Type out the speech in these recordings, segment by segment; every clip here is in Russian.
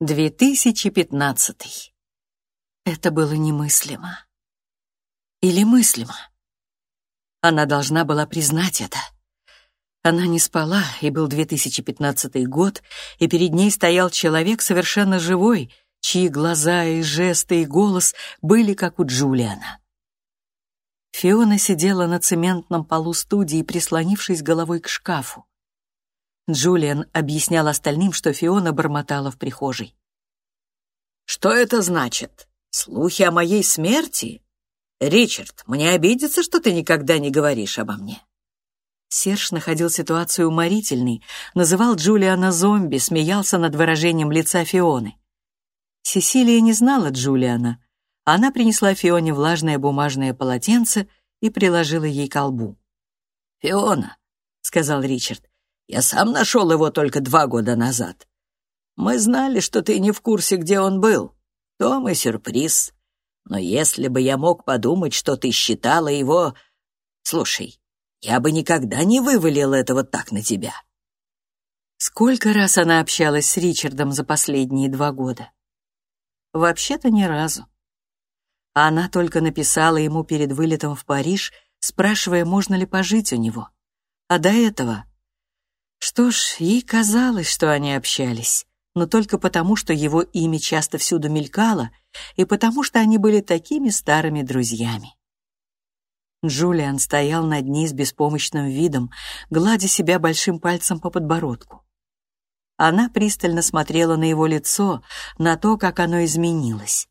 2015. Это было немыслимо. Или мыслимо. Она должна была признать это. Она не спала, и был 2015 год, и перед ней стоял человек совершенно живой, чьи глаза и жесты и голос были как у Джулиана. Фиона сидела на цементном полу студии, прислонившись головой к шкафу. Джулиан объяснял остальным, что Фиона бормотала в прихожей. «Что это значит? Слухи о моей смерти? Ричард, мне обидится, что ты никогда не говоришь обо мне». Серж находил ситуацию уморительной, называл Джулиана зомби, смеялся над выражением лица Фионы. Сесилия не знала Джулиана. Она принесла Фионе влажное бумажное полотенце и приложила ей к лбу. «Фиона», — сказал Ричард, я сам нашел его только два года назад. Мы знали, что ты не в курсе, где он был. То мой сюрприз. Но если бы я мог подумать, что ты считала его... Слушай, я бы никогда не вывалил этого так на тебя. Сколько раз она общалась с Ричардом за последние два года? Вообще-то ни разу. Она только написала ему перед вылетом в Париж, спрашивая, можно ли пожить у него. А до этого что ж, ей казалось, что они общались, но только потому, что его имя часто всюду мелькало, и потому, что они были такими старыми друзьями. Джулиан стоял над ней с беспомощным видом, гладя себя большим пальцем по подбородку. Она пристально смотрела на его лицо, на то, как оно изменилось.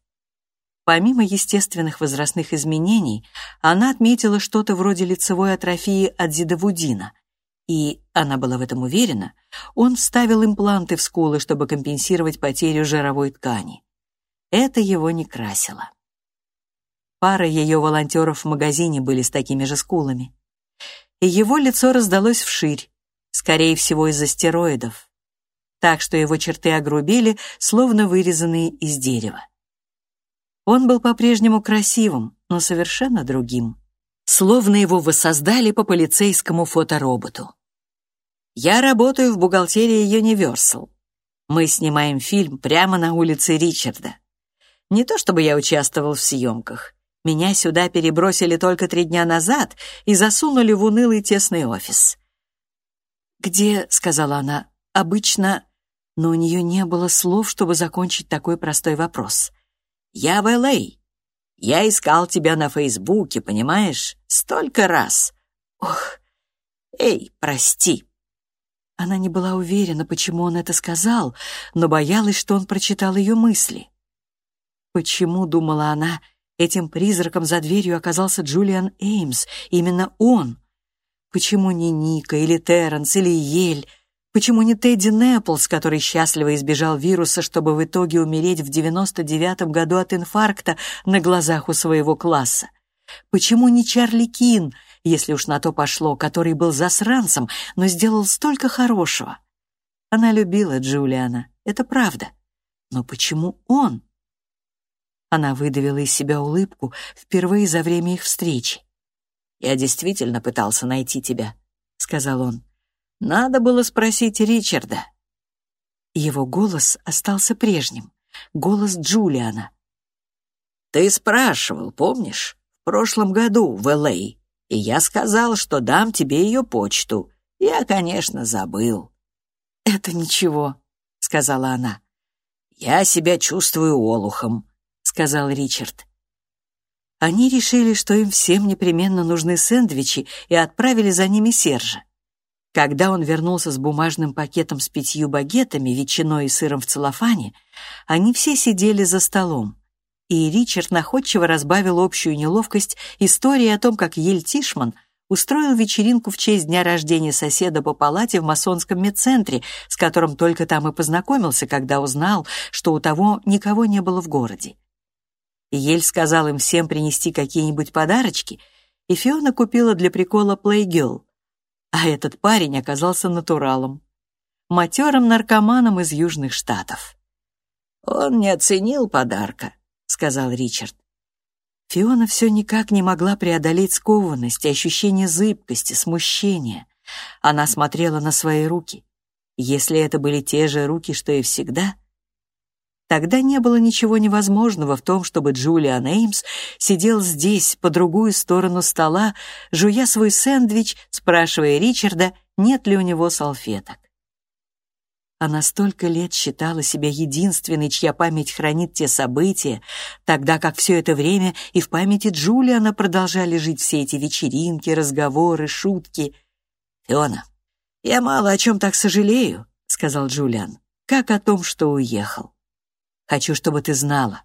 Помимо естественных возрастных изменений, она отметила что-то вроде лицевой атрофии от зидовудина — и, она была в этом уверена, он вставил импланты в скулы, чтобы компенсировать потерю жировой ткани. Это его не красило. Пара ее волонтеров в магазине были с такими же скулами. И его лицо раздалось вширь, скорее всего, из-за стероидов. Так что его черты огрубели, словно вырезанные из дерева. Он был по-прежнему красивым, но совершенно другим словно его воссоздали по полицейскому фотороботу. Я работаю в бухгалтерии Universal. Мы снимаем фильм прямо на улице Ричарда. Не то чтобы я участвовал в съемках. Меня сюда перебросили только три дня назад и засунули в унылый тесный офис. «Где?» — сказала она. «Обычно...» Но у нее не было слов, чтобы закончить такой простой вопрос. «Я в Л.А. Я искал тебя на Фейсбуке, понимаешь? Столько раз. Ох, эй, прости. Она не была уверена, почему он это сказал, но боялась, что он прочитал ее мысли. Почему, думала она, этим призраком за дверью оказался Джулиан Эймс, именно он? Почему не Ника или Терренс или Ель? Почему не Тедди Нэпплс, который счастливо избежал вируса, чтобы в итоге умереть в 99-м году от инфаркта на глазах у своего класса? Почему не Чарли Кин, если уж на то пошло, который был засранцем, но сделал столько хорошего? Она любила Джулиана, это правда. Но почему он? Она выдавила из себя улыбку впервые за время их встречи. «Я действительно пытался найти тебя», — сказал он. Надо было спросить Ричарда. Его голос остался прежним, голос Джулиана. «Ты спрашивал, помнишь, в прошлом году в Л.А., и я сказал, что дам тебе ее почту. Я, конечно, забыл». «Это ничего», — сказала она. «Я себя чувствую олухом», — сказал Ричард. Они решили, что им всем непременно нужны сэндвичи, и отправили за ними Сержа. Когда он вернулся с бумажным пакетом с пятью багетами, ветчиной и сыром в целлофане, они все сидели за столом. И Ричард находчиво разбавил общую неловкость историей о том, как Ель Тишман устроил вечеринку в честь дня рождения соседа по палате в масонском медцентре, с которым только там и познакомился, когда узнал, что у того никого не было в городе. Ель сказал им всем принести какие-нибудь подарочки, и Фиона купила для прикола Playgirl, а этот парень оказался натуралом. Матерым наркоманом из Южных Штатов. «Он не оценил подарка», — сказал Ричард. Фиона все никак не могла преодолеть скованность, ощущение зыбкости, смущения. Она смотрела на свои руки. Если это были те же руки, что и всегда, Тогда не было ничего невозможного в том, чтобы Джулиан Эймс сидел здесь, по другую сторону стола, жуя свой сэндвич, спрашивая Ричарда, нет ли у него салфеток. Она столько лет считала себя единственной, чья память хранит те события, тогда как все это время и в памяти Джулиана продолжали жить все эти вечеринки, разговоры, шутки. «Фиона, я мало о чем так сожалею», — сказал Джулиан, — «как о том, что уехал. Хочу, чтобы ты знала.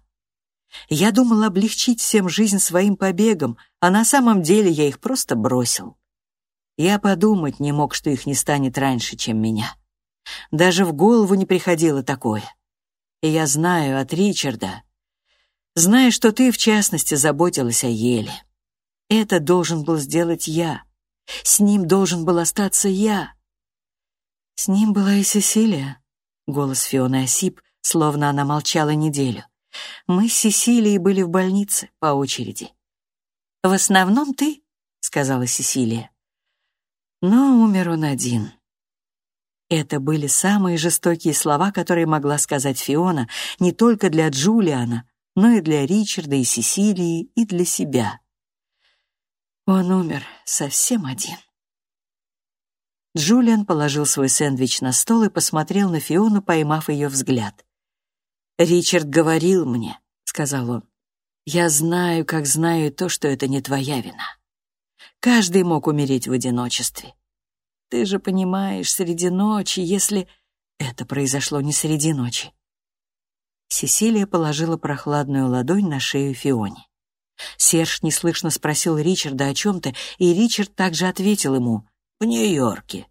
Я думал облегчить всем жизнь своим побегом, а на самом деле я их просто бросил. Я подумать не мог, что их не станет раньше, чем меня». Даже в голову не приходило такое. И я знаю от Ричарда, знаю, что ты, в частности, заботилась о Еле. Это должен был сделать я. С ним должен был остаться я. С ним была и Сесилия. Голос Фионы осип, словно она молчала неделю. Мы с Сесилией были в больнице по очереди. «В основном ты», — сказала Сесилия. Но умер он один. Это были самые жестокие слова, которые могла сказать Фиона не только для Джулиана, но и для Ричарда и Сесилии, и для себя. Он умер совсем один. Джулиан положил свой сэндвич на стол и посмотрел на Фиону, поймав ее взгляд. «Ричард говорил мне», — сказал он, — «я знаю, как знаю то, что это не твоя вина. Каждый мог умереть в одиночестве. Ты же понимаешь, среди ночи, если... Это произошло не среди ночи. Сесилия положила прохладную ладонь на шею Фионе. Серж неслышно спросил Ричарда о чем-то, и Ричард также ответил ему «В Нью-Йорке».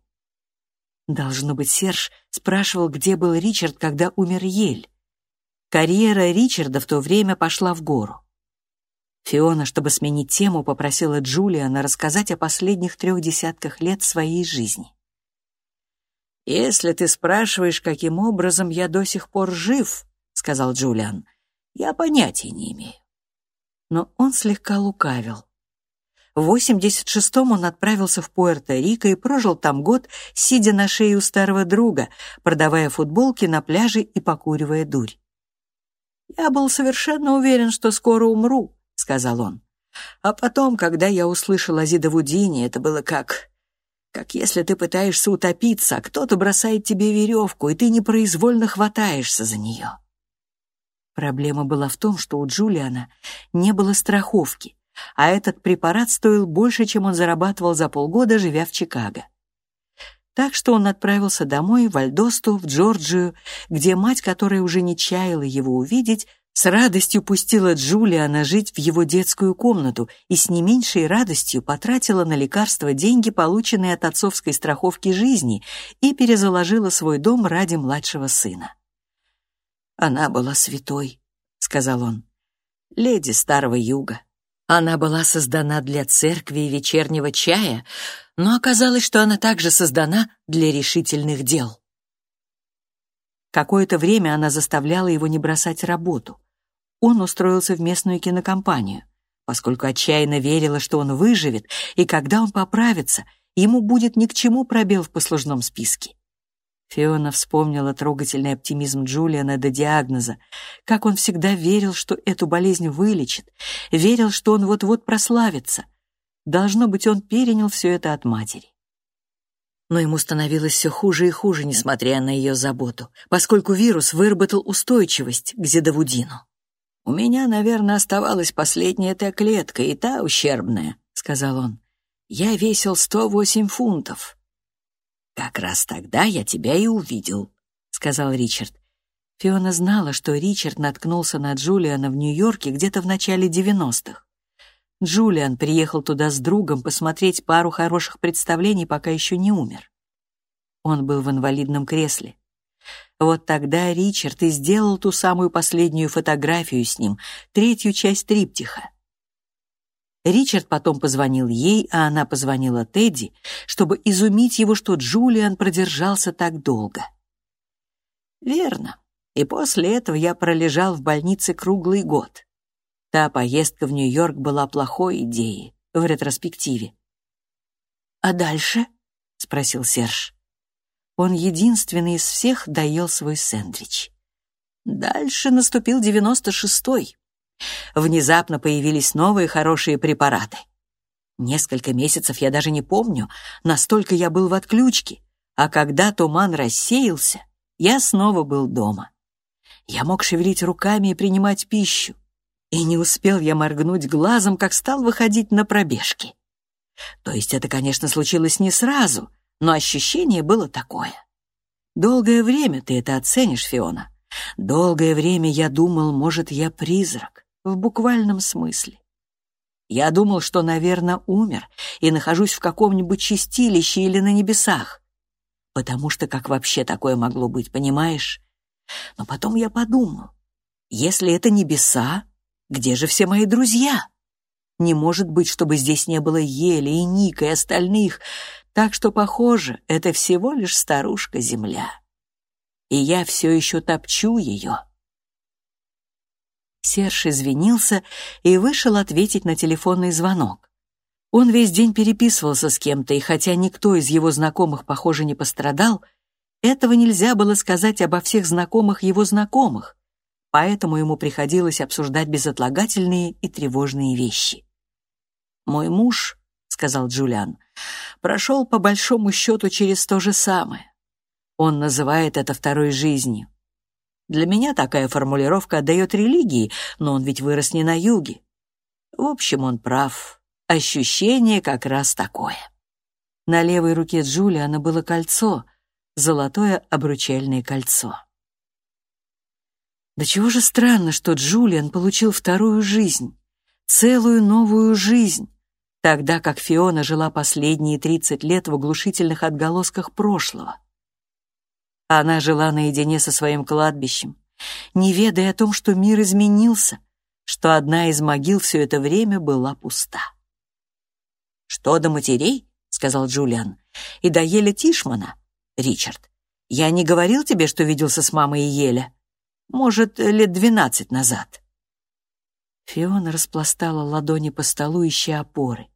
Должно быть, Серж спрашивал, где был Ричард, когда умер Ель. Карьера Ричарда в то время пошла в гору. Фиона, чтобы сменить тему, попросила Джулиана рассказать о последних трех десятках лет своей жизни. «Если ты спрашиваешь, каким образом я до сих пор жив», — сказал Джулиан, — «я понятия не имею». Но он слегка лукавил. В 86-м он отправился в Пуэрто-Рико и прожил там год, сидя на шее у старого друга, продавая футболки на пляже и покуривая дурь. «Я был совершенно уверен, что скоро умру», сказал он. А потом, когда я услышал о Зидовудине, это было как... Как если ты пытаешься утопиться, а кто-то бросает тебе веревку, и ты непроизвольно хватаешься за нее. Проблема была в том, что у Джулиана не было страховки, а этот препарат стоил больше, чем он зарабатывал за полгода, живя в Чикаго. Так что он отправился домой, в Альдосту, в Джорджию, где мать, которая уже не чаяла его увидеть, с радостью пустила Джулиана жить в его детскую комнату и с не меньшей радостью потратила на лекарства деньги, полученные от отцовской страховки жизни, и перезаложила свой дом ради младшего сына. «Она была святой», — сказал он, — «леди Старого Юга. Она была создана для церкви и вечернего чая, но оказалось, что она также создана для решительных дел». Какое-то время она заставляла его не бросать работу. Он устроился в местную кинокомпанию, поскольку отчаянно верила, что он выживет, и когда он поправится, ему будет ни к чему пробел в послужном списке. Фиона вспомнила трогательный оптимизм Джулиана до диагноза, как он всегда верил, что эту болезнь вылечит, верил, что он вот-вот прославится. Должно быть, он перенял все это от матери но ему становилось все хуже и хуже, несмотря на ее заботу, поскольку вирус выработал устойчивость к зидовудину. «У меня, наверное, оставалась последняя эта клетка, и та ущербная», — сказал он. «Я весил 108 фунтов». «Как раз тогда я тебя и увидел», — сказал Ричард. Фиона знала, что Ричард наткнулся на Джулиана в Нью-Йорке где-то в начале 90-х. Джулиан приехал туда с другом посмотреть пару хороших представлений, пока еще не умер. Он был в инвалидном кресле. Вот тогда Ричард и сделал ту самую последнюю фотографию с ним, третью часть триптиха. Ричард потом позвонил ей, а она позвонила Тедди, чтобы изумить его, что Джулиан продержался так долго. Верно. И после этого я пролежал в больнице круглый год. Та поездка в Нью-Йорк была плохой идеей в ретроспективе. «А дальше?» — спросил Серж. Он единственный из всех доел свой сэндвич. Дальше наступил девяносто шестой. Внезапно появились новые хорошие препараты. Несколько месяцев я даже не помню, настолько я был в отключке, а когда туман рассеялся, я снова был дома. Я мог шевелить руками и принимать пищу. И не успел я моргнуть глазом, как стал выходить на пробежки. То есть это, конечно, случилось не сразу, но ощущение было такое. Долгое время ты это оценишь, Фиона. Долгое время я думал, может, я призрак, в буквальном смысле. Я думал, что, наверное, умер и нахожусь в каком-нибудь чистилище или на небесах. Потому что как вообще такое могло быть, понимаешь? Но потом я подумал, если это небеса, где же все мои друзья? Не может быть, чтобы здесь не было Ели и Ника и остальных, так что, похоже, это всего лишь старушка-земля. И я все еще топчу ее. Серж извинился и вышел ответить на телефонный звонок. Он весь день переписывался с кем-то, и хотя никто из его знакомых, похоже, не пострадал, этого нельзя было сказать обо всех знакомых его знакомых, поэтому ему приходилось обсуждать безотлагательные и тревожные вещи. «Мой муж», — сказал Джулиан, — «прошел по большому счету через то же самое. Он называет это второй жизнью. Для меня такая формулировка отдает религии, но он ведь вырос не на юге. В общем, он прав. Ощущение как раз такое». На левой руке Джулиана было кольцо, золотое обручальное кольцо. Да чего же странно, что Джулиан получил вторую жизнь, целую новую жизнь, тогда как Фиона жила последние 30 лет в оглушительных отголосках прошлого. Она жила наедине со своим кладбищем, не ведая о том, что мир изменился, что одна из могил все это время была пуста. «Что до матерей?» — сказал Джулиан. «И до Еля Тишмана, Ричард. Я не говорил тебе, что виделся с мамой Еля?» Может, лет двенадцать назад. Фиона распластала ладони по столу, ища опоры.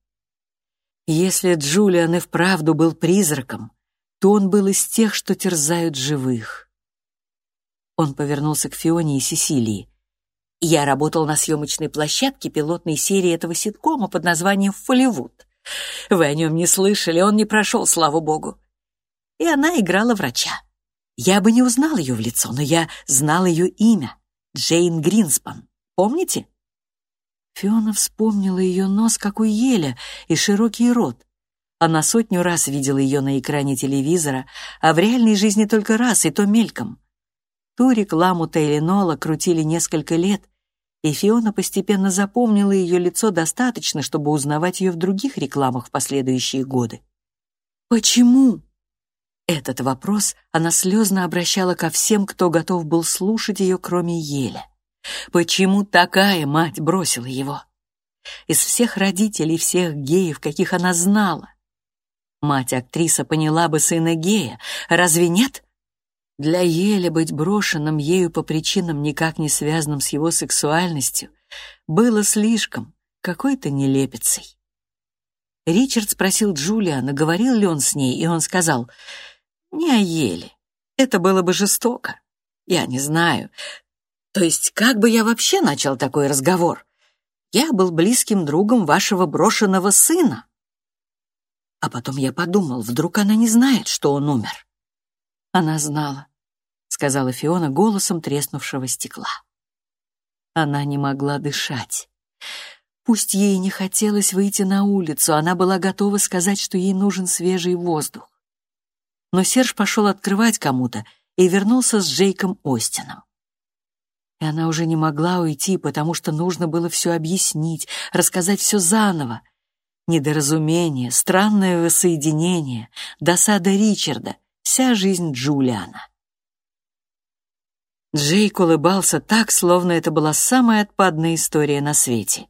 Если Джулиан и вправду был призраком, то он был из тех, что терзают живых. Он повернулся к Фионе и Сесилии. «Я работал на съемочной площадке пилотной серии этого ситкома под названием «Фолливуд». Вы о нем не слышали, он не прошел, слава богу. И она играла врача. Я бы не узнал ее в лицо, но я знал ее имя — Джейн Гринспан. Помните? Фиона вспомнила ее нос, как у еля, и широкий рот. Она сотню раз видела ее на экране телевизора, а в реальной жизни только раз, и то мельком. Ту рекламу Тейлинола крутили несколько лет, и Фиона постепенно запомнила ее лицо достаточно, чтобы узнавать ее в других рекламах в последующие годы. «Почему?» Этот вопрос она слезно обращала ко всем, кто готов был слушать ее, кроме Еля. Почему такая мать бросила его? Из всех родителей, всех геев, каких она знала. Мать-актриса поняла бы сына гея, разве нет? Для Еля быть брошенным ею по причинам, никак не связанным с его сексуальностью, было слишком, какой-то нелепицей. Ричард спросил Джулиана, говорил ли он с ней, и он сказал — не о еле. Это было бы жестоко. Я не знаю. То есть, как бы я вообще начал такой разговор? Я был близким другом вашего брошенного сына. А потом я подумал, вдруг она не знает, что он умер. Она знала, сказала Фиона голосом треснувшего стекла. Она не могла дышать. Пусть ей не хотелось выйти на улицу, она была готова сказать, что ей нужен свежий воздух но Серж пошел открывать кому-то и вернулся с Джейком Остином. И она уже не могла уйти, потому что нужно было все объяснить, рассказать все заново. Недоразумение, странное воссоединение, досада Ричарда, вся жизнь Джулиана. Джейк улыбался так, словно это была самая отпадная история на свете.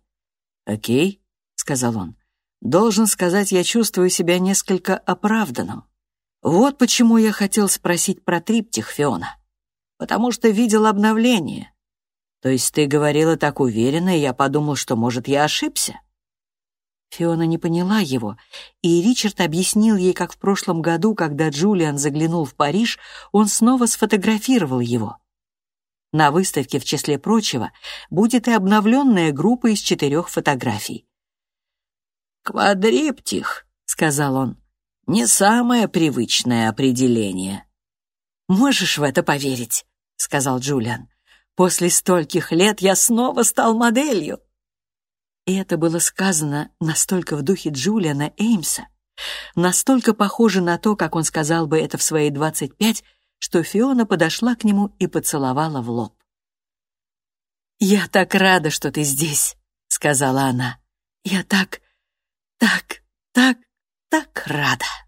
«Окей», — сказал он, — «должен сказать, я чувствую себя несколько оправданным. Вот почему я хотел спросить про триптих, Фиона. Потому что видел обновление. То есть ты говорила так уверенно, и я подумал, что, может, я ошибся. Фиона не поняла его, и Ричард объяснил ей, как в прошлом году, когда Джулиан заглянул в Париж, он снова сфотографировал его. На выставке, в числе прочего, будет и обновленная группа из четырех фотографий. «Квадриптих», — сказал он, — «не самое привычное определение». «Можешь в это поверить?» — сказал Джулиан. «После стольких лет я снова стал моделью». И это было сказано настолько в духе Джулиана Эймса, настолько похоже на то, как он сказал бы это в свои двадцать пять, что Фиона подошла к нему и поцеловала в лоб. «Я так рада, что ты здесь», — сказала она. «Я так, так, так, так рада».